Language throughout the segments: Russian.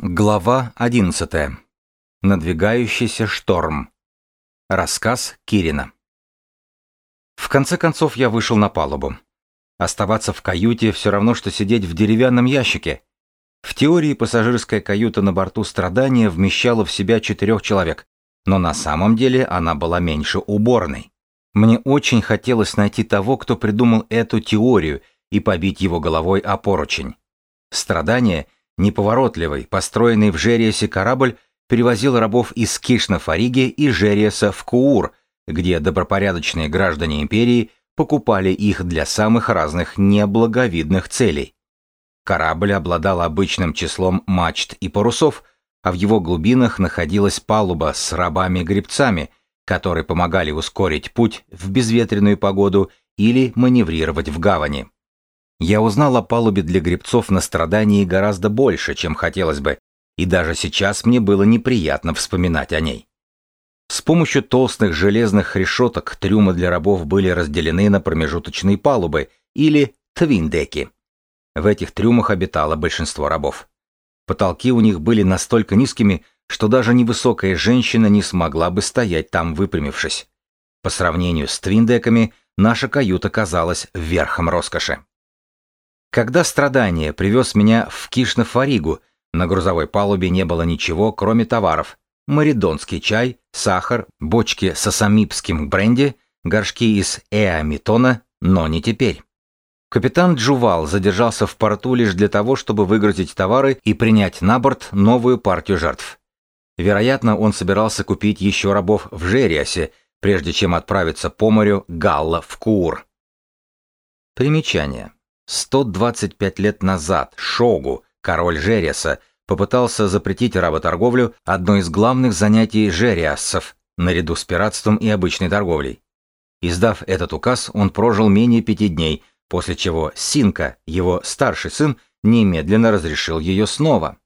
Глава 11. Надвигающийся шторм. Рассказ Кирина. В конце концов я вышел на палубу. Оставаться в каюте все равно, что сидеть в деревянном ящике. В теории пассажирская каюта на борту страдания вмещала в себя четырех человек, но на самом деле она была меньше уборной. Мне очень хотелось найти того, кто придумал эту теорию, и побить его головой о поручень. Страдание — Неповоротливый, построенный в Жериасе корабль перевозил рабов из Кишна-Фариги и Жериаса в Куур, где добропорядочные граждане империи покупали их для самых разных неблаговидных целей. Корабль обладал обычным числом мачт и парусов, а в его глубинах находилась палуба с рабами-гребцами, которые помогали ускорить путь в безветренную погоду или маневрировать в гавани. Я узнал о палубе для гребцов на страдании гораздо больше, чем хотелось бы, и даже сейчас мне было неприятно вспоминать о ней. С помощью толстых железных решеток трюмы для рабов были разделены на промежуточные палубы, или твиндеки. В этих трюмах обитало большинство рабов. Потолки у них были настолько низкими, что даже невысокая женщина не смогла бы стоять там выпрямившись. По сравнению с твиндеками, наша каюта казалась верхом роскоши. Когда страдание привез меня в Кишнафаригу, на грузовой палубе не было ничего, кроме товаров. Маридонский чай, сахар, бочки с асамипским бренди, горшки из эамитона, но не теперь. Капитан Джувал задержался в порту лишь для того, чтобы выгрузить товары и принять на борт новую партию жертв. Вероятно, он собирался купить еще рабов в Жериасе, прежде чем отправиться по морю Галла в Куур. Примечание. 125 лет назад Шогу, король Жереса, попытался запретить работорговлю, одно из главных занятий жериассов, наряду с пиратством и обычной торговлей. Издав этот указ, он прожил менее пяти дней, после чего Синка, его старший сын, немедленно разрешил ее снова.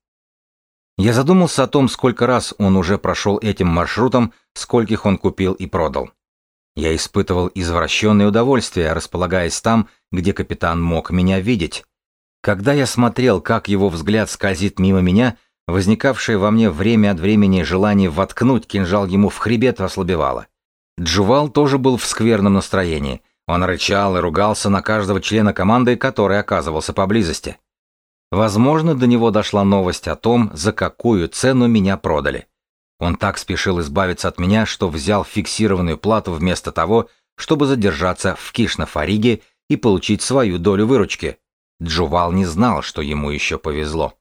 Я задумался о том, сколько раз он уже прошел этим маршрутом, скольких он купил и продал. Я испытывал извращенное удовольствие, располагаясь там, где капитан мог меня видеть. Когда я смотрел, как его взгляд скользит мимо меня, возникавшее во мне время от времени желание воткнуть кинжал ему в хребет ослабевало. Джувал тоже был в скверном настроении. Он рычал и ругался на каждого члена команды, который оказывался поблизости. Возможно, до него дошла новость о том, за какую цену меня продали. Он так спешил избавиться от меня, что взял фиксированную плату вместо того, чтобы задержаться в Кишна-Фариге и получить свою долю выручки. Джувал не знал, что ему еще повезло.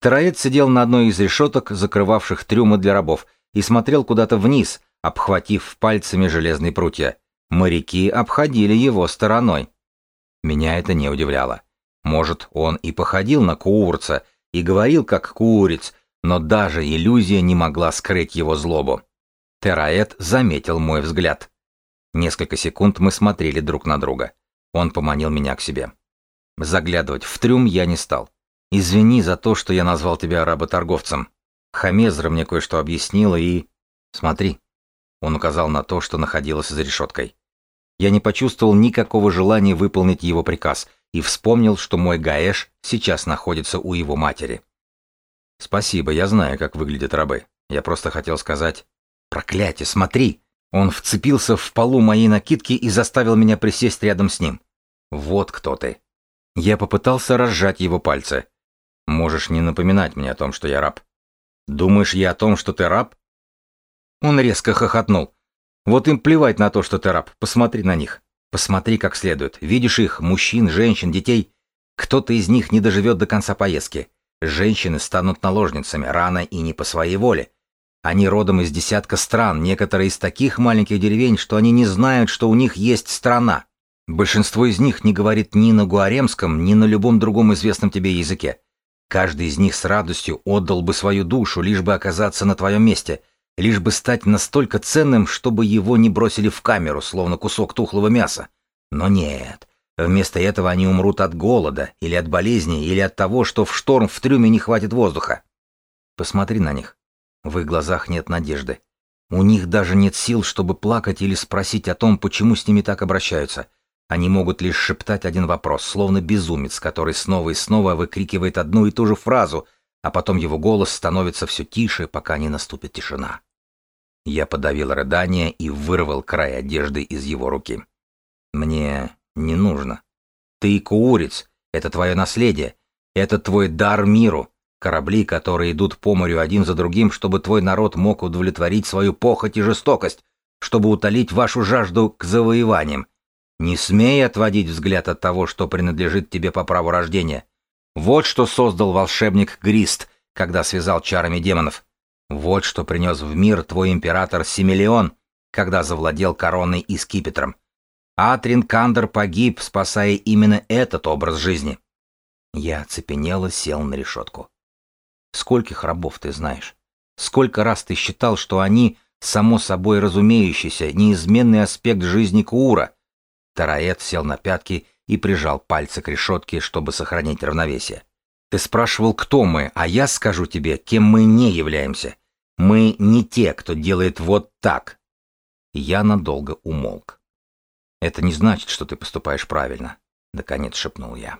Тараэт сидел на одной из решеток, закрывавших трюмы для рабов, и смотрел куда-то вниз, обхватив пальцами железные прутья. Моряки обходили его стороной. Меня это не удивляло. Может, он и походил на куурца, и говорил как курец, но даже иллюзия не могла скрыть его злобу. Тераэт заметил мой взгляд. Несколько секунд мы смотрели друг на друга. Он поманил меня к себе. Заглядывать в трюм я не стал. «Извини за то, что я назвал тебя работорговцем. Хамезра мне кое-что объяснила и... Смотри». Он указал на то, что находилось за решеткой. Я не почувствовал никакого желания выполнить его приказ и вспомнил, что мой Гаэш сейчас находится у его матери. Спасибо, я знаю, как выглядят рабы. Я просто хотел сказать... Проклятие, смотри! Он вцепился в полу моей накидки и заставил меня присесть рядом с ним. Вот кто ты. Я попытался разжать его пальцы. Можешь не напоминать мне о том, что я раб. Думаешь, я о том, что ты раб? Он резко хохотнул. Вот им плевать на то, что ты раб. Посмотри на них. Посмотри как следует. Видишь их, мужчин, женщин, детей. Кто-то из них не доживет до конца поездки. Женщины станут наложницами рано и не по своей воле. Они родом из десятка стран, некоторые из таких маленьких деревень, что они не знают, что у них есть страна. Большинство из них не говорит ни на гуаремском, ни на любом другом известном тебе языке. Каждый из них с радостью отдал бы свою душу, лишь бы оказаться на твоем месте, лишь бы стать настолько ценным, чтобы его не бросили в камеру, словно кусок тухлого мяса. Но нет, Вместо этого они умрут от голода, или от болезни, или от того, что в шторм в трюме не хватит воздуха. Посмотри на них. В их глазах нет надежды. У них даже нет сил, чтобы плакать или спросить о том, почему с ними так обращаются. Они могут лишь шептать один вопрос, словно безумец, который снова и снова выкрикивает одну и ту же фразу, а потом его голос становится все тише, пока не наступит тишина. Я подавил рыдание и вырвал край одежды из его руки. Мне не нужно. Ты куурец, это твое наследие, это твой дар миру, корабли, которые идут по морю один за другим, чтобы твой народ мог удовлетворить свою похоть и жестокость, чтобы утолить вашу жажду к завоеваниям. Не смей отводить взгляд от того, что принадлежит тебе по праву рождения. Вот что создал волшебник Грист, когда связал чарами демонов. Вот что принес в мир твой император Симелион, когда завладел короной и скипетром. Атрин Кандер погиб, спасая именно этот образ жизни. Я оцепенело сел на решетку. Скольких рабов ты знаешь? Сколько раз ты считал, что они само собой разумеющийся, неизменный аспект жизни Куура? Тараэт сел на пятки и прижал пальцы к решетке, чтобы сохранить равновесие. Ты спрашивал, кто мы, а я скажу тебе, кем мы не являемся. Мы не те, кто делает вот так. Я надолго умолк. Это не значит, что ты поступаешь правильно, наконец шепнул я.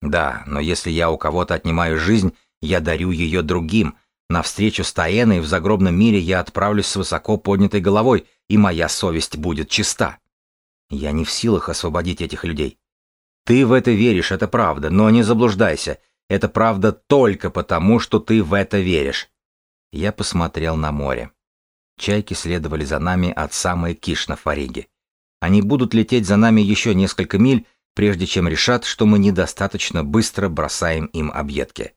Да, но если я у кого-то отнимаю жизнь, я дарю ее другим. На встречу с Таэной в загробном мире я отправлюсь с высоко поднятой головой, и моя совесть будет чиста. Я не в силах освободить этих людей. Ты в это веришь, это правда, но не заблуждайся. Это правда только потому, что ты в это веришь. Я посмотрел на море. Чайки следовали за нами от самой Кишна-Фариги. Они будут лететь за нами еще несколько миль, прежде чем решат, что мы недостаточно быстро бросаем им объедки.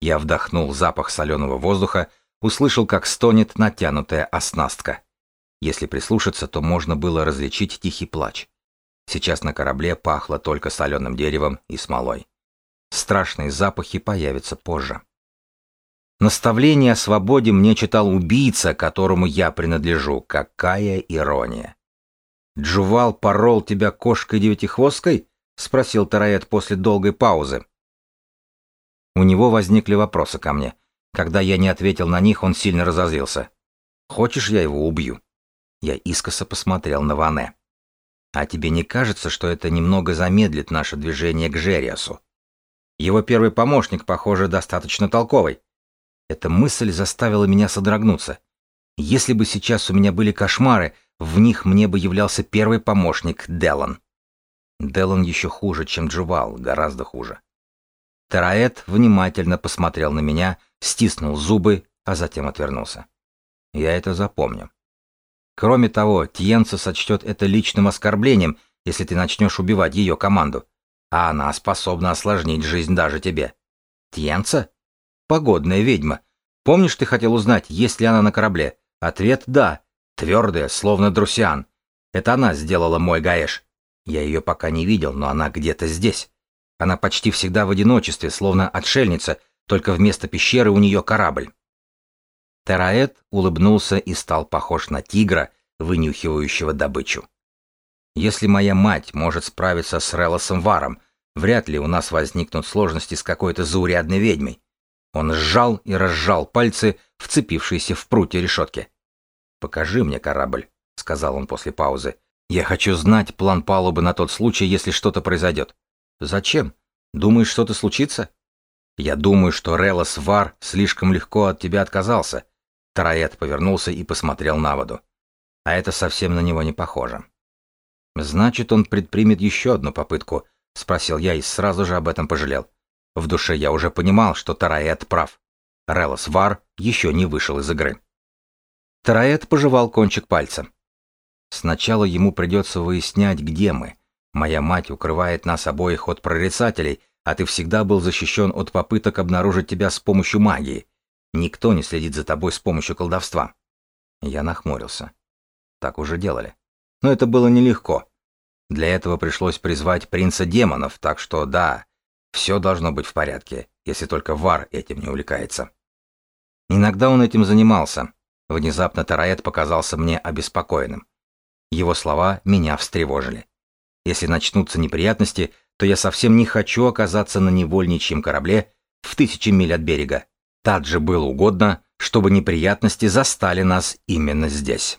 Я вдохнул запах соленого воздуха, услышал, как стонет натянутая оснастка. Если прислушаться, то можно было различить тихий плач. Сейчас на корабле пахло только соленым деревом и смолой. Страшные запахи появятся позже. Наставление о свободе мне читал убийца, которому я принадлежу. Какая ирония. «Джувал порол тебя кошкой-девятихвосткой?» — спросил Тараэт после долгой паузы. У него возникли вопросы ко мне. Когда я не ответил на них, он сильно разозлился. «Хочешь, я его убью?» Я искоса посмотрел на Ване. А тебе не кажется, что это немного замедлит наше движение к Жериасу? Его первый помощник, похоже, достаточно толковый. Эта мысль заставила меня содрогнуться. Если бы сейчас у меня были кошмары, в них мне бы являлся первый помощник Делан. Делан еще хуже, чем Джувал, гораздо хуже. Тараэт внимательно посмотрел на меня, стиснул зубы, а затем отвернулся. Я это запомню. Кроме того, Тьенца сочтет это личным оскорблением, если ты начнешь убивать ее команду. А она способна осложнить жизнь даже тебе. Тьенца? Погодная ведьма. Помнишь, ты хотел узнать, есть ли она на корабле? Ответ — да. Твердая, словно друсиан. Это она сделала мой гаэш. Я ее пока не видел, но она где-то здесь. Она почти всегда в одиночестве, словно отшельница, только вместо пещеры у нее корабль. Тераэт улыбнулся и стал похож на тигра, вынюхивающего добычу. Если моя мать может справиться с Релосом Варом, вряд ли у нас возникнут сложности с какой-то заурядной ведьмой. Он сжал и разжал пальцы, вцепившиеся в прутья решетки. «Покажи мне корабль», — сказал он после паузы. «Я хочу знать план палубы на тот случай, если что-то произойдет». «Зачем? Думаешь, что-то случится?» «Я думаю, что Релос Вар слишком легко от тебя отказался. Тараэт повернулся и посмотрел на воду. А это совсем на него не похоже. «Значит, он предпримет еще одну попытку?» — спросил я и сразу же об этом пожалел. В душе я уже понимал, что Тараэт прав. Релос Вар еще не вышел из игры. Тараэт пожевал кончик пальца. Сначала ему придется выяснять, где мы. Моя мать укрывает нас обоих от прорицателей, а ты всегда был защищен от попыток обнаружить тебя с помощью магии. Никто не следит за тобой с помощью колдовства. Я нахмурился. Так уже делали. Но это было нелегко. Для этого пришлось призвать принца демонов, так что да, все должно быть в порядке, если только Вар этим не увлекается. Иногда он этим занимался. Внезапно Тараэт показался мне обеспокоенным. Его слова меня встревожили. Если начнутся неприятности, то я совсем не хочу оказаться на невольничьем корабле в тысячи миль от берега. Тадже было угодно, чтобы неприятности застали нас именно здесь.